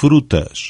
frutas.